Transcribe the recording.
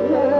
Yeah.